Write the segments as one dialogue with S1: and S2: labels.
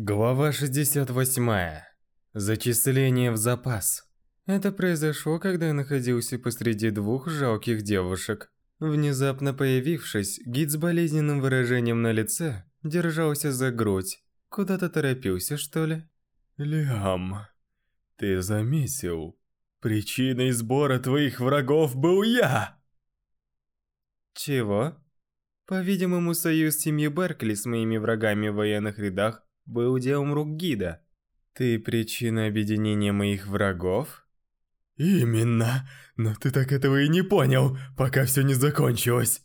S1: Глава 68. Зачисление в запас. Это произошло, когда я находился посреди двух жалких девушек. Внезапно появившись, гид с болезненным выражением на лице держался за грудь. Куда-то торопился, что ли?
S2: Лиам, ты заметил? Причиной сбора твоих врагов был я!
S1: Чего? По-видимому, союз семьи Беркли с моими врагами в военных рядах был делом рук гида. Ты причина объединения моих врагов?
S2: Именно, но ты так этого и не понял, пока все не закончилось.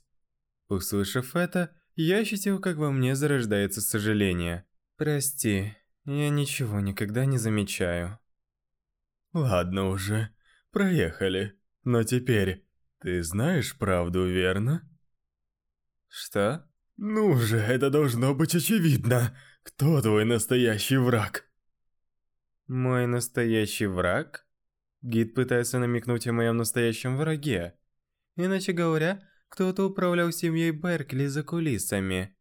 S1: Услышав это, я ощутил, как во мне зарождается сожаление. Прости, я ничего никогда не замечаю.
S2: Ладно уже, проехали. Но теперь, ты знаешь правду, верно?
S1: Что?
S2: Ну же, это должно быть очевидно. Кто твой настоящий враг?
S1: Мой настоящий враг? Гид пытается намекнуть о моем настоящем враге. Иначе говоря, кто-то управлял семьей Беркли за кулисами.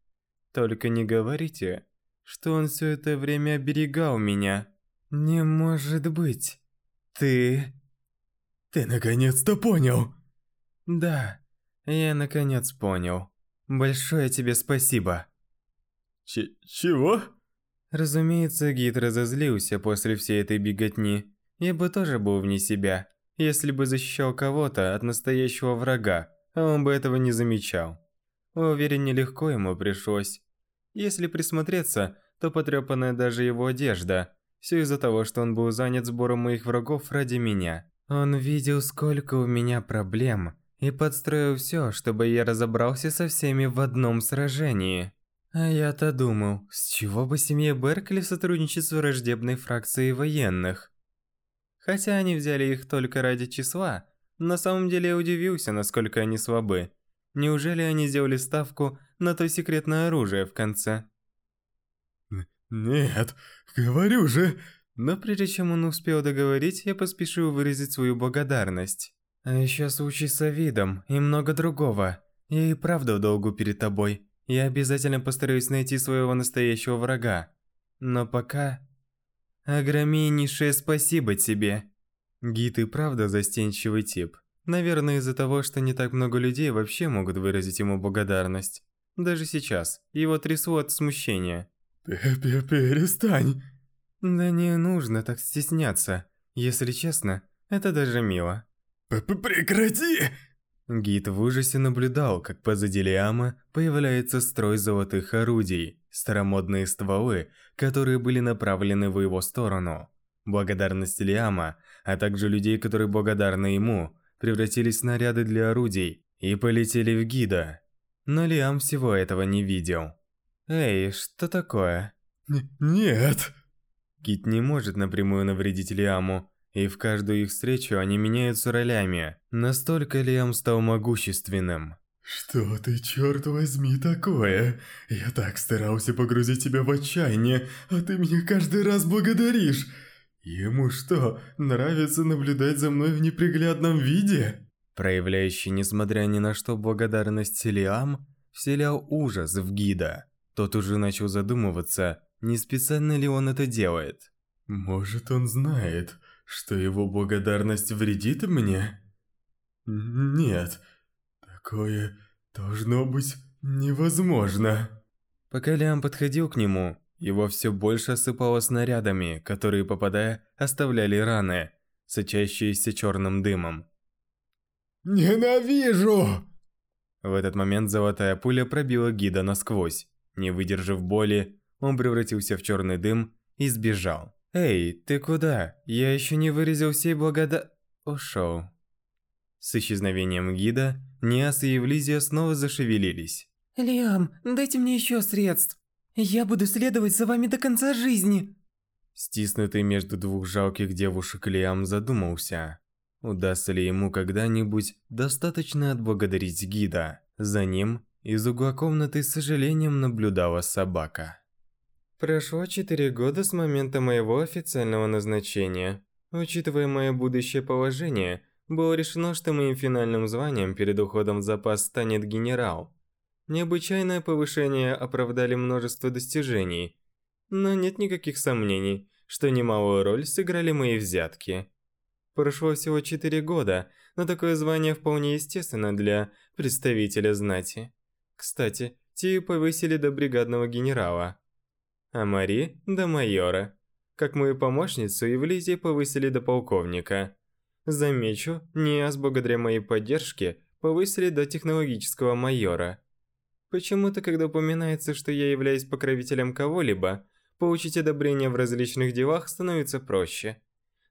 S1: Только не говорите, что он все это время оберегал меня. Не может быть. Ты...
S2: Ты наконец-то понял.
S1: Да, я наконец понял. Большое тебе спасибо.
S2: Ч чего?
S1: Разумеется, гид разозлился после всей этой беготни. Я бы тоже был вне себя, если бы защищал кого-то от настоящего врага, а он бы этого не замечал. Уверен, нелегко ему пришлось. Если присмотреться, то потрепанная даже его одежда. Все из-за того, что он был занят сбором моих врагов ради меня. Он видел, сколько у меня проблем, и подстроил все, чтобы я разобрался со всеми в одном сражении. А я-то думал, с чего бы семье Беркли сотрудничать с враждебной фракцией военных? Хотя они взяли их только ради числа, на самом деле я удивился, насколько они слабы. Неужели они сделали ставку на то секретное оружие в конце?
S2: Нет, говорю же.
S1: Но прежде чем он успел договорить, я поспешил выразить свою благодарность. А еще случай с видом и много другого. Я и правда в долгу перед тобой. Я обязательно постараюсь найти своего настоящего врага. Но пока... Огромнейшее спасибо тебе. Гид и правда застенчивый тип. Наверное, из-за того, что не так много людей вообще могут выразить ему благодарность. Даже сейчас. Его трясло от смущения.
S2: Перестань.
S1: Да не нужно так стесняться. Если честно, это даже мило.
S2: П -п Прекрати!
S1: Гид в ужасе наблюдал, как позади Лиама появляется строй золотых орудий, старомодные стволы, которые были направлены в его сторону. Благодарность Лиама, а также людей, которые благодарны ему, превратились в снаряды для орудий и полетели в гида. Но Лиам всего этого не видел. «Эй, что такое?»
S2: Н «Нет!»
S1: Гид не может напрямую навредить Лиаму, и в каждую их встречу они меняются ролями. Настолько Лиам стал могущественным.
S2: Что ты, черт возьми, такое? Я так старался погрузить тебя в отчаяние, а ты меня каждый раз благодаришь. Ему что, нравится наблюдать за мной в неприглядном виде?
S1: Проявляющий, несмотря ни на что, благодарность Лиам, вселял ужас в гида. Тот уже начал задумываться, не специально ли он это делает.
S2: Может, он знает, что его благодарность вредит мне? Нет, такое должно быть невозможно.
S1: Пока Лиам подходил к нему, его все больше осыпало снарядами, которые, попадая, оставляли раны, сочащиеся черным дымом.
S2: «Ненавижу!»
S1: В этот момент золотая пуля пробила гида насквозь. Не выдержав боли, он превратился в черный дым и сбежал. «Эй, ты куда? Я еще не выразил всей благода...» Ушел. С исчезновением гида, Ниас и Евлизия снова зашевелились.
S3: «Лиам, дайте мне еще средств. Я буду следовать за вами до конца жизни».
S1: Стиснутый между двух жалких девушек Лиам задумался. Удастся ли ему когда-нибудь достаточно отблагодарить гида? За ним из угла комнаты с сожалением наблюдала собака. Прошло четыре года с момента моего официального назначения. Учитывая мое будущее положение, было решено, что моим финальным званием перед уходом в запас станет генерал. Необычайное повышение оправдали множество достижений. Но нет никаких сомнений, что немалую роль сыграли мои взятки. Прошло всего 4 года, но такое звание вполне естественно для представителя знати. Кстати, Тию повысили до бригадного генерала, а Мари – до майора. Как мою помощницу Евлизии повысили до полковника. Замечу, Ниас благодаря моей поддержке повысили до технологического майора. Почему-то, когда упоминается, что я являюсь покровителем кого-либо, получить одобрение в различных делах становится проще.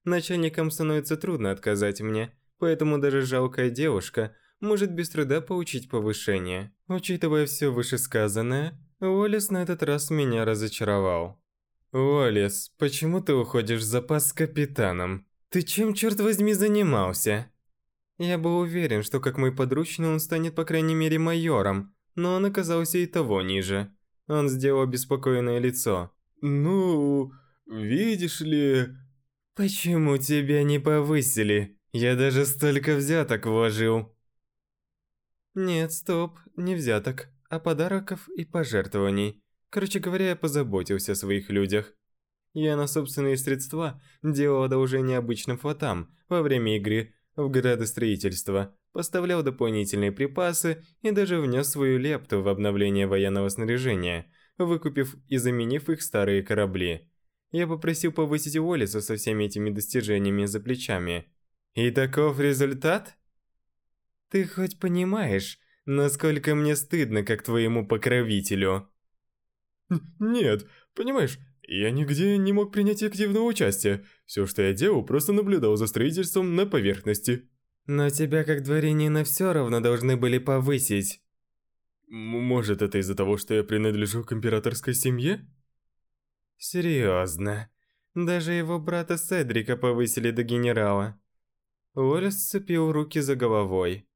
S1: Начальникам становится трудно отказать мне, поэтому даже жалкая девушка может без труда получить повышение. Учитывая все вышесказанное, Уоллес на этот раз меня разочаровал. «Уоллес, почему ты уходишь в запас с капитаном? Ты чем, черт возьми, занимался?» Я был уверен, что как мой подручный он станет по крайней мере майором, но он оказался и того ниже. Он сделал беспокойное лицо.
S2: «Ну, видишь ли...»
S1: «Почему тебя не повысили? Я даже столько взяток вложил». «Нет, стоп, не взяток, а подарков и пожертвований. Короче говоря, я позаботился о своих людях. Я на собственные средства делал одолжение обычным флотам во время игры в градостроительство, поставлял дополнительные припасы и даже внес свою лепту в обновление военного снаряжения, выкупив и заменив их старые корабли. Я попросил повысить Уоллеса со всеми этими достижениями за плечами. И таков результат? Ты хоть понимаешь, насколько мне стыдно как твоему покровителю?
S2: Нет, понимаешь, я нигде не мог принять активного участия. Все, что я делал, просто наблюдал за строительством на поверхности.
S1: Но тебя как дворянина все равно должны были повысить.
S2: Может, это из-за того, что я принадлежу к императорской семье?
S1: Серьезно. Даже его брата Седрика повысили до генерала. Уоллес сцепил руки за головой.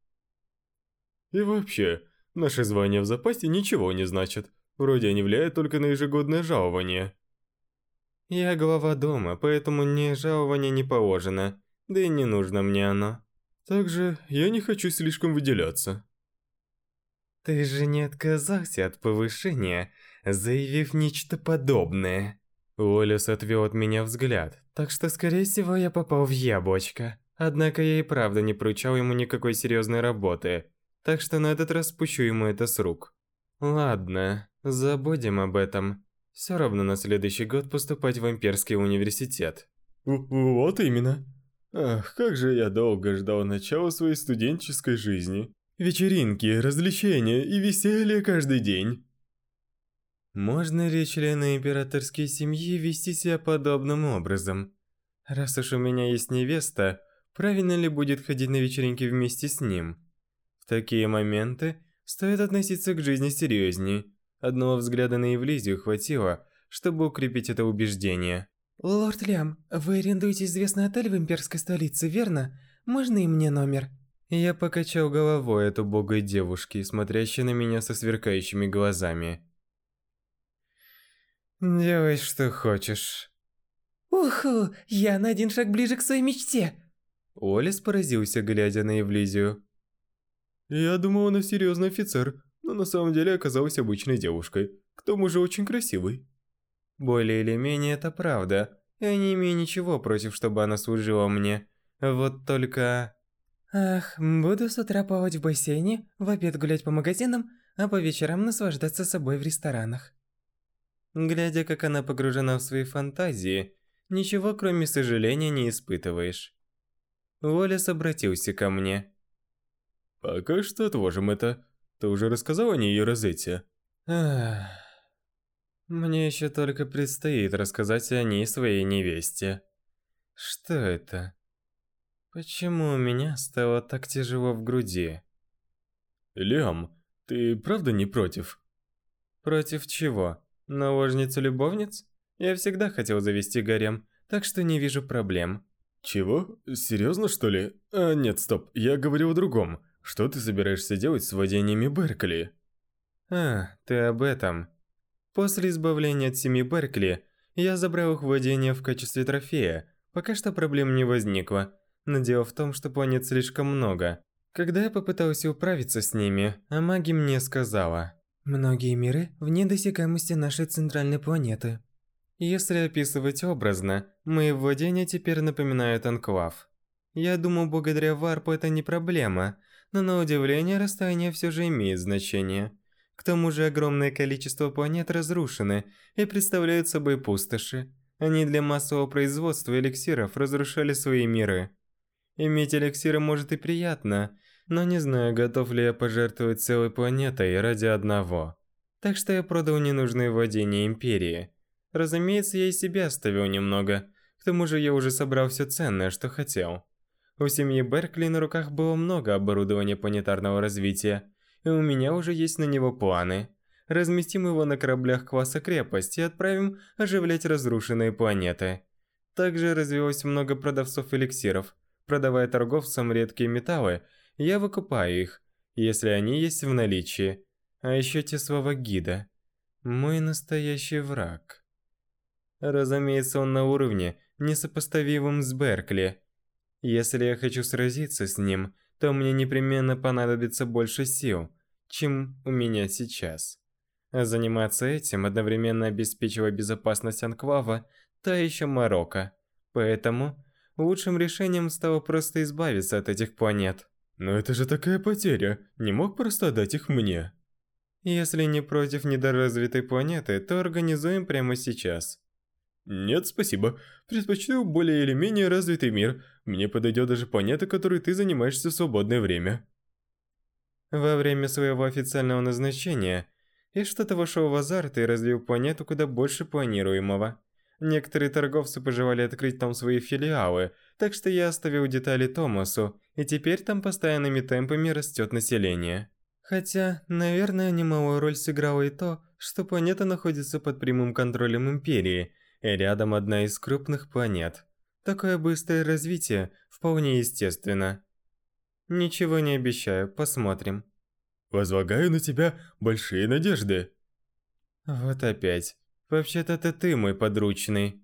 S2: И вообще, наши звания в запасе ничего не значат. Вроде они влияют только на ежегодное жалование.
S1: Я глава дома, поэтому мне жалование не положено. Да и не нужно мне оно.
S2: Также я не хочу слишком выделяться.
S1: Ты же не отказался от повышения, заявив нечто подобное. Уоллес отвел от меня взгляд, так что, скорее всего, я попал в яблочко. Однако я и правда не поручал ему никакой серьезной работы, так что на этот раз спущу ему это с рук. Ладно, забудем об этом. Все равно на следующий год поступать в имперский университет.
S2: Вот именно. Ах, как же я долго ждал начала своей студенческой жизни. Вечеринки, развлечения и веселье каждый день.
S1: Можно ли члены императорской семьи вести себя подобным образом? Раз уж у меня есть невеста, правильно ли будет ходить на вечеринки вместе с ним? В такие моменты стоит относиться к жизни серьезней. Одного взгляда на Евлизию хватило, чтобы укрепить это убеждение.
S3: «Лорд Лям, вы арендуете известный отель в имперской столице, верно? Можно и мне номер?»
S1: Я покачал головой от убогой девушки, смотрящей на меня со сверкающими глазами. «Делай, что хочешь».
S3: «Уху, я на один шаг ближе к своей мечте!»
S1: Олес поразился, глядя на Евлизию.
S2: Я думал, она серьезный офицер, но на самом деле оказалась обычной девушкой. К тому же очень красивой.
S1: Более или менее это правда. Я не имею ничего против, чтобы она служила мне. Вот только...
S3: Ах, буду с утра плавать в бассейне, в обед гулять по магазинам, а по вечерам наслаждаться собой в ресторанах.
S1: Глядя, как она погружена в свои фантазии, ничего кроме сожаления не испытываешь. Уоллес обратился ко мне.
S2: Пока что отложим это. Ты уже рассказал о ней Розетте?
S1: Ах... Мне еще только предстоит рассказать о ней своей невесте. Что это? Почему у меня стало так тяжело в груди?
S2: Лям, ты правда не против?
S1: Против чего? Наложницу-любовниц? Я всегда хотел завести гарем, так что не вижу проблем.
S2: Чего? Серьезно, что ли? А, нет, стоп, я говорю о другом. Что ты собираешься делать с владениями Беркли?
S1: А, ты об этом. После избавления от семьи Беркли, я забрал их владения в качестве трофея. Пока что проблем не возникло. Но дело в том, что планет слишком много. Когда я попытался управиться с ними, а маги мне сказала.
S3: Многие миры вне досягаемости нашей центральной планеты.
S1: Если описывать образно, мои владения теперь напоминают анклав. Я думаю, благодаря варпу это не проблема, но на удивление расстояние все же имеет значение. К тому же огромное количество планет разрушены и представляют собой пустоши. Они для массового производства эликсиров разрушали свои миры. Иметь эликсиры может и приятно, но не знаю, готов ли я пожертвовать целой планетой ради одного. Так что я продал ненужные владения Империи. Разумеется, я и себя оставил немного. К тому же я уже собрал все ценное, что хотел. У семьи Беркли на руках было много оборудования планетарного развития, и у меня уже есть на него планы. Разместим его на кораблях класса крепость и отправим оживлять разрушенные планеты. Также развилось много продавцов эликсиров. Продавая торговцам редкие металлы, я выкупаю их, если они есть в наличии. А еще те слова гида. Мой настоящий враг. Разумеется, он на уровне, несопоставимом с Беркли. Если я хочу сразиться с ним, то мне непременно понадобится больше сил, чем у меня сейчас. А заниматься этим, одновременно обеспечивая безопасность Анклава, та еще Марокко. Поэтому лучшим решением стало просто избавиться от этих планет.
S2: Но это же такая потеря, не мог просто отдать их мне.
S1: Если не против недоразвитой планеты, то организуем прямо сейчас.
S2: Нет, спасибо. Предпочту более или менее развитый мир. Мне подойдет даже планета, которой ты занимаешься в свободное время.
S1: Во время своего официального назначения я что-то вошел в азарт и развил планету куда больше планируемого. Некоторые торговцы пожелали открыть там свои филиалы, так что я оставил детали Томасу, и теперь там постоянными темпами растет население. Хотя, наверное, немалую роль сыграло и то, что планета находится под прямым контролем Империи – рядом одна из крупных планет. Такое быстрое развитие вполне естественно. Ничего не обещаю, посмотрим.
S2: Возлагаю на тебя большие надежды.
S1: Вот опять. Вообще-то это ты мой подручный.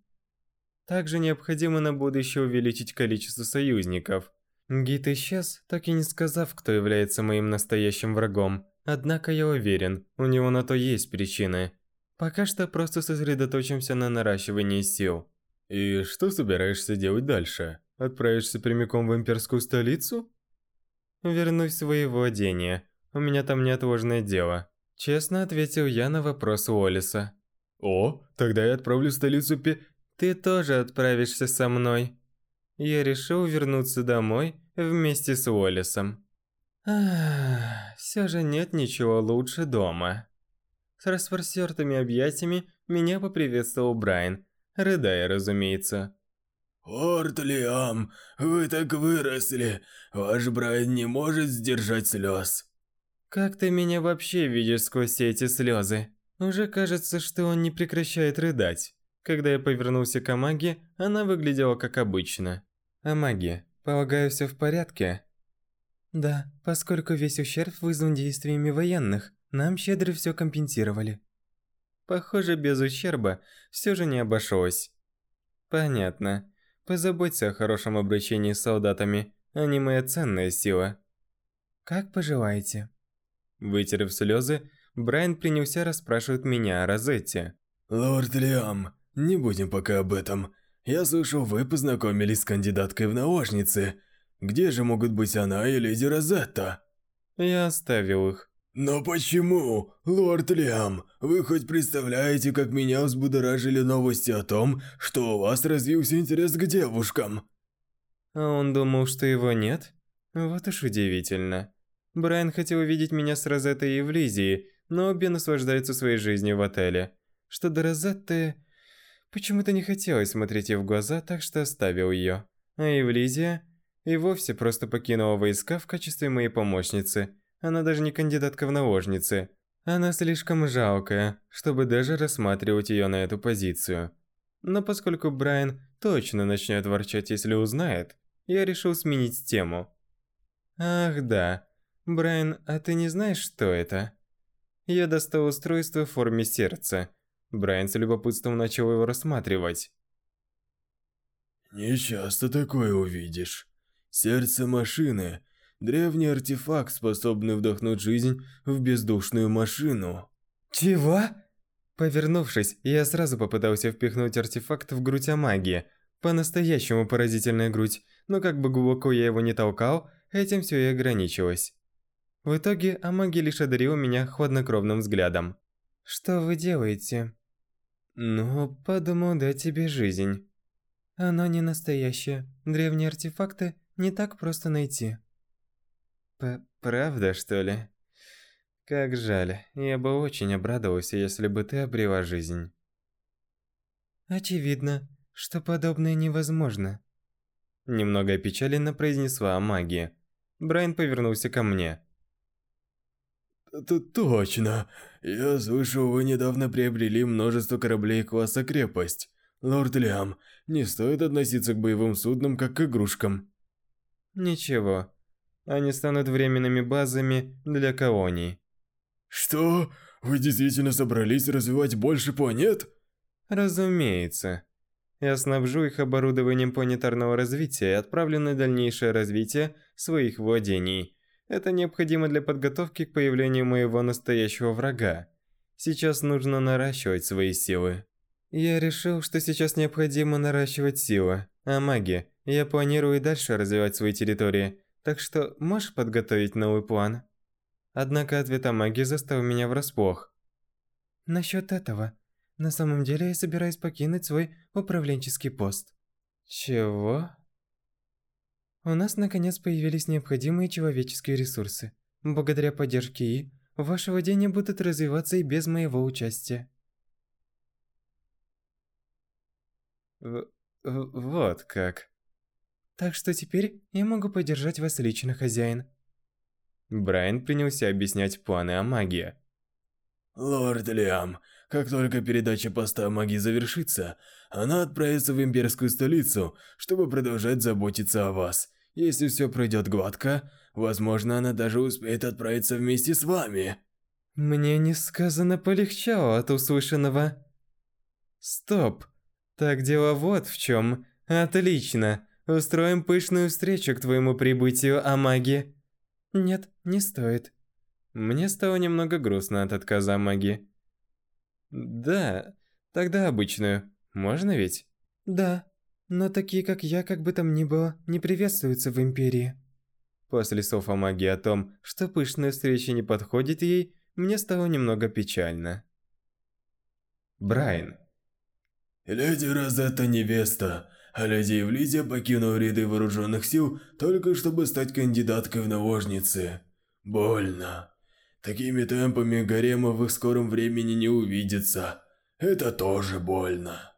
S1: Также необходимо на будущее увеличить количество союзников. Гид исчез, так и не сказав, кто является моим настоящим врагом. Однако я уверен, у него на то есть причины. Пока что просто сосредоточимся на наращивании сил.
S2: И что собираешься делать дальше? Отправишься прямиком в имперскую столицу?
S1: Вернусь в свои владения. У меня там неотложное дело. Честно ответил я на вопрос Уоллиса.
S2: О, тогда я отправлю в столицу Пе...
S1: Ты тоже отправишься со мной. Я решил вернуться домой вместе с Уоллисом. Ах, все же нет ничего лучше дома. С распростертыми объятиями меня поприветствовал Брайан, рыдая, разумеется.
S4: «Орт Лиам, вы так выросли, ваш Брайан не может сдержать слез».
S1: «Как ты меня вообще видишь сквозь эти слезы?» Уже кажется, что он не прекращает рыдать. Когда я повернулся к Амаге, она выглядела как обычно. «Амаги, полагаю, все в порядке?» «Да, поскольку весь ущерб вызван действиями военных. Нам щедро все компенсировали. Похоже, без ущерба все же не обошлось. Понятно. Позаботься о хорошем обращении с солдатами. Они моя ценная сила. Как пожелаете. Вытерев слезы, Брайан принялся расспрашивать меня о Розетте.
S4: «Лорд Лиам, не будем пока об этом. Я слышал, вы познакомились с кандидаткой в наложницы. Где же могут быть она и леди Розетта?»
S1: Я оставил их.
S4: «Но почему? Лорд Лиам, вы хоть представляете, как меня взбудоражили новости о том, что у вас развился интерес к девушкам?»
S1: А он думал, что его нет? Вот уж удивительно. Брайан хотел увидеть меня с Розеттой и Эвлизией, но обе наслаждаются своей жизнью в отеле. Что до Розетты... Почему-то не хотелось смотреть ей в глаза, так что оставил ее. А Эвлизия... И вовсе просто покинула войска в качестве моей помощницы – она даже не кандидатка в наложницы. Она слишком жалкая, чтобы даже рассматривать ее на эту позицию. Но поскольку Брайан точно начнет ворчать, если узнает, я решил сменить тему. Ах да, Брайан, а ты не знаешь, что это? Я достал устройство в форме сердца. Брайан с любопытством начал его рассматривать.
S4: Не часто такое увидишь. Сердце машины Древний артефакт, способный вдохнуть жизнь в бездушную машину.
S3: Чего?
S1: Повернувшись, я сразу попытался впихнуть артефакт в грудь Амаги. По-настоящему поразительная грудь, но как бы глубоко я его не толкал, этим все и ограничилось. В итоге Амаги лишь одарил меня хладнокровным взглядом. «Что вы делаете?» «Ну, подумал дать тебе жизнь». «Оно не настоящее. Древние артефакты не так просто найти». П «Правда, что ли?» Как жаль, я бы очень обрадовался, если бы ты обрела жизнь. Очевидно, что подобное невозможно. Немного опечаленно произнесла магия. Брайан повернулся ко мне.
S4: Т Точно. Я слышал, вы недавно приобрели множество кораблей класса крепость. Лорд Лиам, не стоит относиться к боевым суднам как к игрушкам.
S1: Ничего. Они станут временными базами для колоний.
S4: Что? Вы действительно собрались развивать больше планет?
S1: Разумеется. Я снабжу их оборудованием планетарного развития и отправлю на дальнейшее развитие своих владений. Это необходимо для подготовки к появлению моего настоящего врага. Сейчас нужно наращивать свои силы. Я решил, что сейчас необходимо наращивать силы. А маги, я планирую и дальше развивать свои территории. Так что можешь подготовить новый план? Однако ответ о магии заставил меня врасплох. Насчет этого. На самом деле я собираюсь покинуть свой управленческий пост. Чего? У нас наконец появились необходимые человеческие ресурсы. Благодаря поддержке И, ваши владения будут развиваться и без моего участия. В вот как. Так что теперь я могу поддержать вас лично, хозяин. Брайан принялся объяснять планы о магии.
S4: «Лорд Лиам, как только передача поста магии завершится, она отправится в имперскую столицу, чтобы продолжать заботиться о вас. Если все пройдет гладко, возможно, она даже успеет отправиться вместе с вами».
S1: Мне несказанно полегчало от услышанного. Стоп. Так дело вот в чем. Отлично. Устроим пышную встречу к твоему прибытию, Амаги. Нет, не стоит. Мне стало немного грустно от отказа маги. Да, тогда обычную. Можно ведь? Да, но такие, как я, как бы там ни было, не приветствуются в Империи. После слов о магии о том, что пышная встреча не подходит ей, мне стало немного печально. Брайан.
S4: Леди Розетта невеста, а леди Евлизия покинула ряды вооруженных сил только чтобы стать кандидаткой в наложницы. Больно. Такими темпами гарема в их скором времени не увидится. Это тоже больно.